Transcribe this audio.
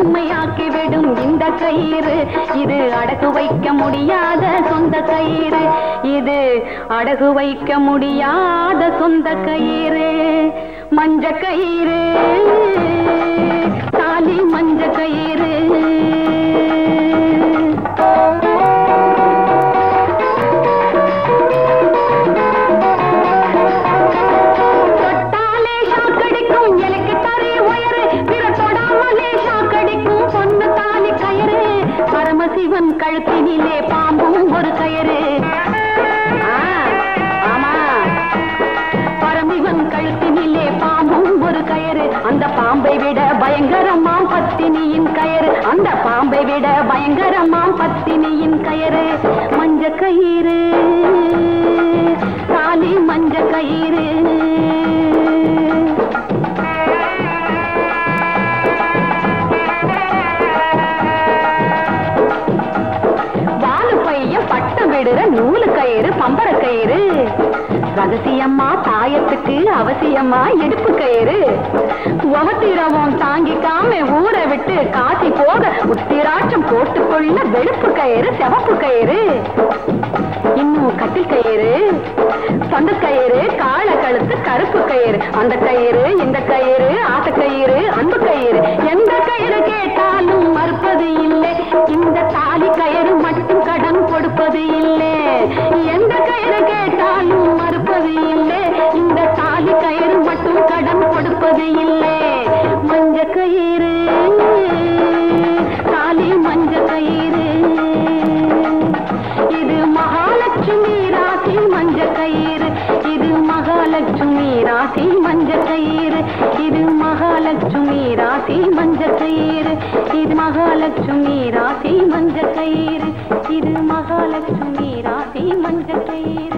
வெண்மையாக்கி விடும் இந்த கயிறு. இது அடகு வைக்க முடியாத சொந்த கயிறு. இது அடகு வைக்க முடியாத சொந்த கயிறு. மஞ்ச கயிறு தாலி இவன் கழுத்தினிலே பாம்பும் ஒரு கயறு. அந்த பாம்பை விட பயங்கரமாம் பத்தினியின் கயறு. அந்த பாம்பை விட பயங்கரமாம் பத்தினியின் கயிறு. மஞ்ச கயிறு தாலி மஞ்ச கயிறு. வாலு பையன் பட்டம் விடுற நூலு கயிறு பம்பர கயிறு அவசியம்மா தாயத்துக்கு அவசியமா இடுப்பு கயிறு. உவத்திரவம் தாங்கிக்காம ஊரை விட்டு காசி போக உத்திராட்சம் போட்டுக்கொள்ள வெளுப்பு கயிறு செவப்பு கயிறு. இன்னும் கட்டில் கயிறு சொந்த கயிறு கால கழுத்து கருப்பு கயிறு. அந்த கயிறு இந்த கயிறு ஆசை கயிறு அன்பு கயிறு. எந்த கயிறு கேட்டு மகாலட்சுமி ராசி மஞ்ச கயிறு. இது மகாலட்சுமி ராசி மஞ்ச கயிறு. இது மகாலட்சுமி ராசி மஞ்ச கயிறு. இது மகாலட்சுமி ராசி மஞ்ச கயிறு. இது மகாலட்சுமி ராசி மஞ்ச கயிறு.